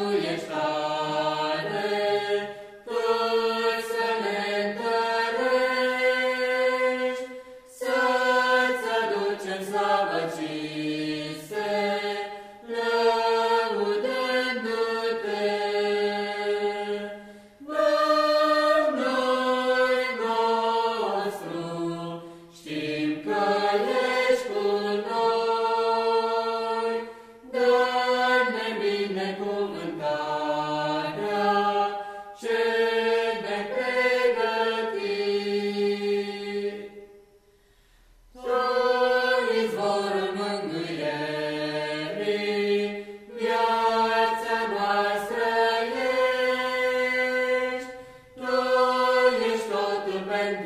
Hallelujah.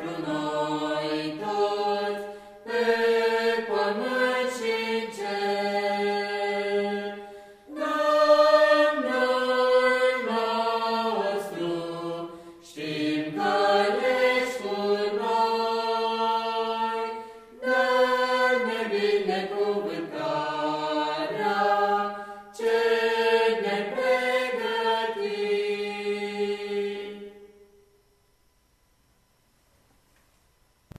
no